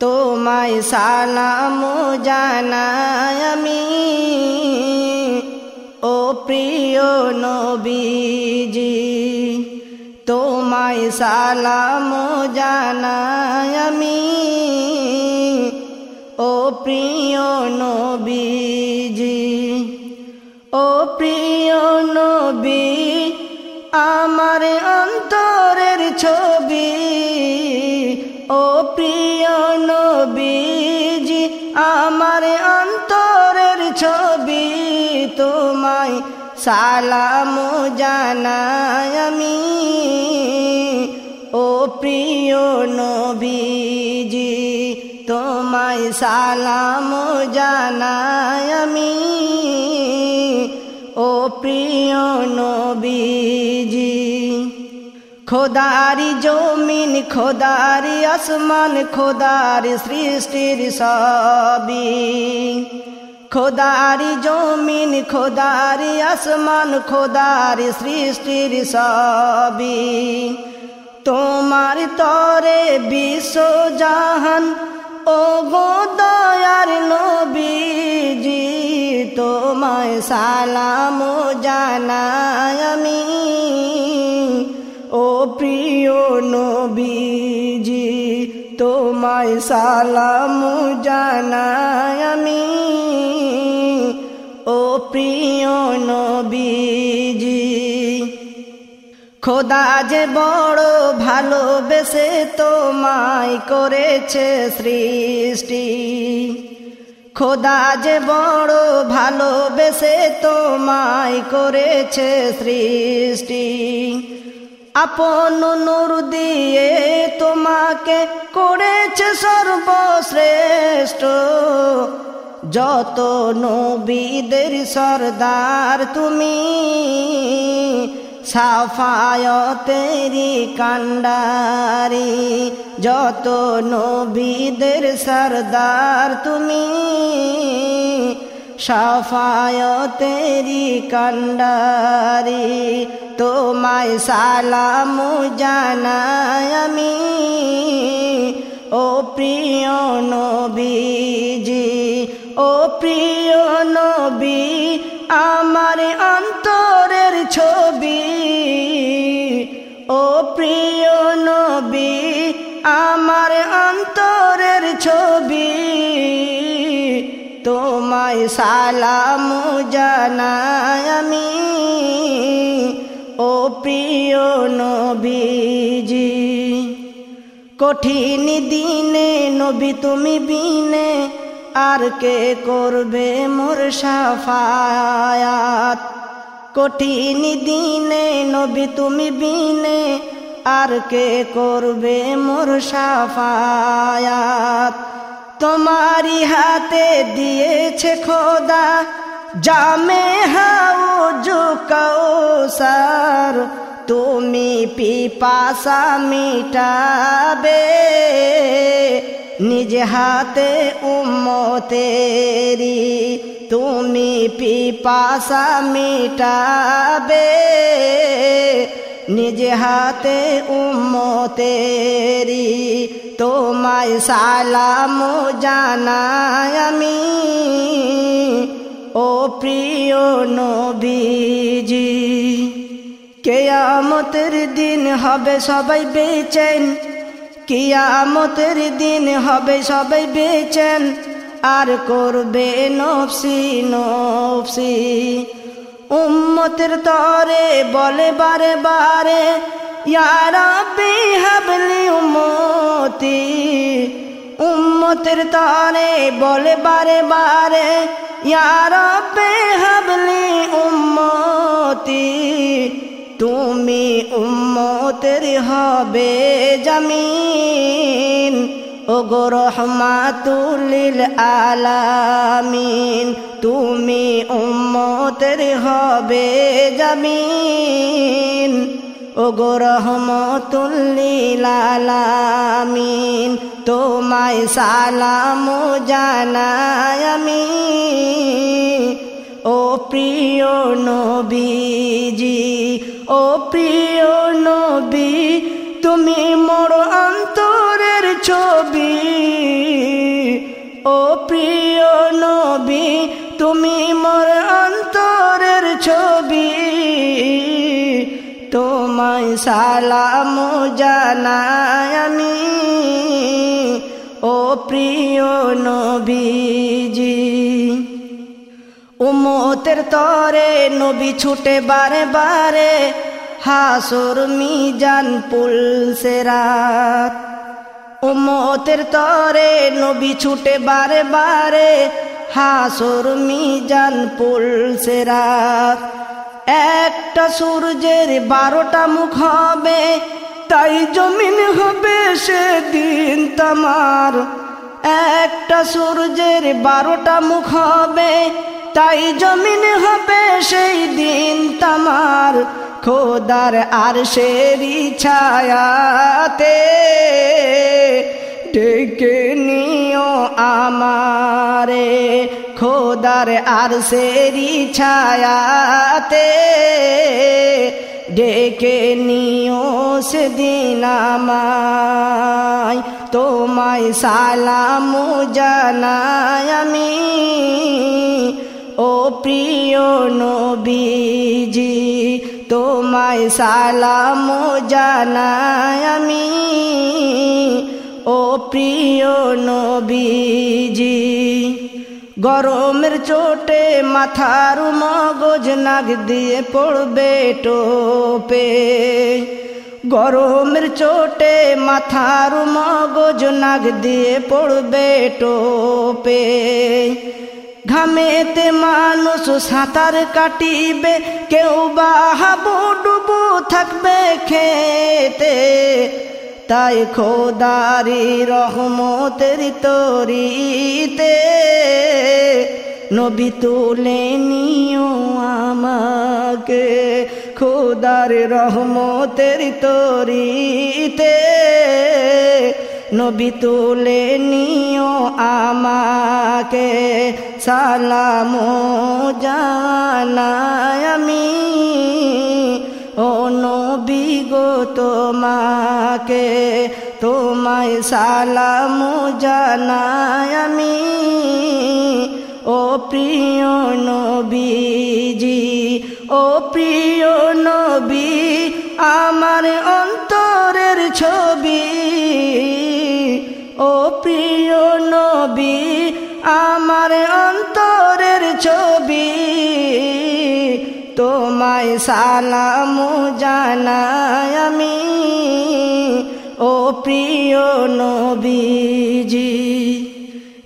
তোমায় সালাম জানাই আমি। ও প্রিয় নবীজি, তোমায় সালাম জানাই আমি। ও প্রিয় নবীজি, ও প্রিয় নবী, আমার অন্তরের ছবি। ও প্রিয় আমার অন্তরের ছবি তোমায় সালাম জানাই আমি। ও প্রিয় নবীজি, তোমায় সালাম জানাই আমি। ও প্রিয় নবীজি খোদারি জমিন, খোদারি আসমান, খোদারি সৃষ্টির সবই। খোদারি জমিন, খোদারি আসমান, খোদারি সৃষ্টির সবই। তোমার তরে বিশ্ব জাহান ও গো দয়ার নবীজি, তোমায় সালাম জানাই। নবীজি, তোমায় সালাম জানাই আমি। ও প্রিয় নবীজি, খোদা যে বড় ভালোবেসে তোমায় করেছে সৃষ্টি। খোদা যে বড় ভালোবেসে তোমায় করেছে সৃষ্টি। আপন নূর দিয়ে তোমাকে করেছে সর্বশ্রেষ্ঠ। যত নবীদের সর্দার তুমি সাফায়তেরি কান্ডারি যত নবীদের সর্দার তুমি সাফায়তেরি কান্ডারি তোমায় সালাম জানাই আমি। ও প্রিয় নবীজি, ও প্রিয় নবী, আমার অন্তরের ছবি। ও প্রিয় নবী, আমার অন্তরের ছবি। তোমায় সালাম জানাই আমি। ও প্রিয় নবীজি, কঠিন দিনে নবী তুমি বিনে আর কে করবে মোর সাফায়াত? কঠিন দিনে নবী তুমি বিনে আর কে করবে মোর সাফায়াত? তোমারি হাতে দিয়েছে খোদা। জামে হাউ জুকাউসার তুমি পিপাসা মিটাবে। নিজ হাতে উম্মতেরি তুমি পিপাসা মিটাবে। নিজ হাতে উম্মতেরি তোমায় সালাম জানাই আমি। ও প্রিয় নবীজি, কেয়ামতের দিন হবে সবাই বেচেন। কিয়ামতের দিন হবে সবাই বেচেন। আর করবে নফসি নফসি। উম্মতের তরে বলে বারে বারে ইয়ারাবি হাবলি উম্মতি, উম্মতের তরে বলে বারে বারে ইয়ারাবি হাবলি উম্মতি, তুমি উম্মতের হবে জামিন ও রহমাতুলিল আলামিন, তুমি উম্মতের হবে জামিন। ও গো রহমতুল্লিল আলামিন তোমায় সালাম জানাই আমি। ও প্রিয় নবীজি, ও প্রিয় নবী, তুমি মোর অন্তরের ছবি। সালাম জানাই আমি ও প্রিয় নবীজি। উমতের তরে নবী ছুটে বারে বারে, হাসুর মিজান পুল সেরাত। উমতের তরে নবী ছুটে বারে বারে, হাসুর মিজান পুল সেরাত। একটা সূর্যের বারোটা মুখ হবে, তাই জমিন হবে সেদিন তামার। একটা সূর্যের বারোটা মুখ হবে, তাই জমিন হবে সেই দিন তামার। খোদার আর শেরি ছায়াতে ডেকে নিও আমারে খোদার আর সেরি ছায়াতে ডেকে নিও সেদিন আমায়। তোমায় সালাম জানাই আমি। ও প্রিয় নবীজি, তোমায় সালাম জানাই আমি। ও প্রিয় নবীজি, গরমের চোটে মাথার মগজ নাগ দিয়ে পড়বে টোপে। গরমের চোটে মাথার মগজ নাগ দিয়ে পড়বে টোপে। ঘামেতে মানুষ সাঁতার কাটিবে, কেউ বা হাবু ডুবু থাকবে খেতে। তাই খোদারি রহমতের তরিতে নবী তুলে নিও আমাকে। খোদার রহমতের তরিতে নবী তুলে নিও আমাকে। সালাম জানাই আমি। তোমাকে, তোমায় সালাম জানাই আমি। ও প্রিয় নবীজি, ও প্রিয় নবী, আমার অন্তরের ছবি। ও প্রিয় নবী, আমার অন্তরের ছবি। তোমায় সালাম জানাই আমি, ও প্রিয় নবীজি।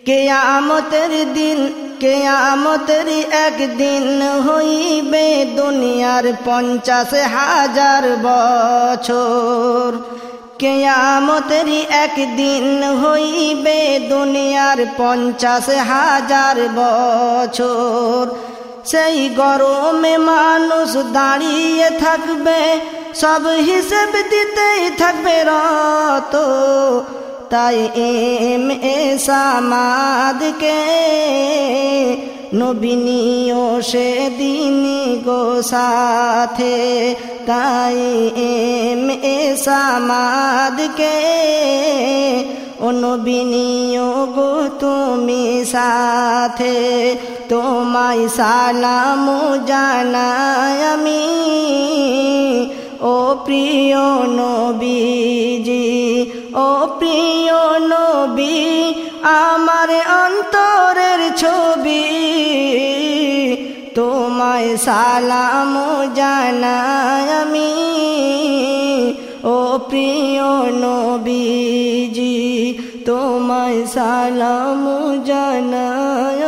কেয়ামতের দিন, কেয়ামতের একদিন হইবে দুনিয়ার পঞ্চাশ হাজার বছর। কেয়ামতের একদিন হইবে দুনিয়ার পঞ্চাশ হাজার বছর। সেই গরমে মানুষ দাঁড়িয়ে থাকবে, সব হিসেব দিতেই থাকবে রত। তাই এম এ সামাদকে নবীনীয় সে দিন গো সাথে। তাই এম এ সামাদকে অনুবিনীয় গো তুমি সাথে, তোমায় সালাম জানাই আমি। ও প্রিয় নবীজি, ও প্রিয় নবী, আমার অন্তরের ছবি, তোমায় সালাম জানাই আমি। প্রিয় নবীজি তোমায় সালাম আমি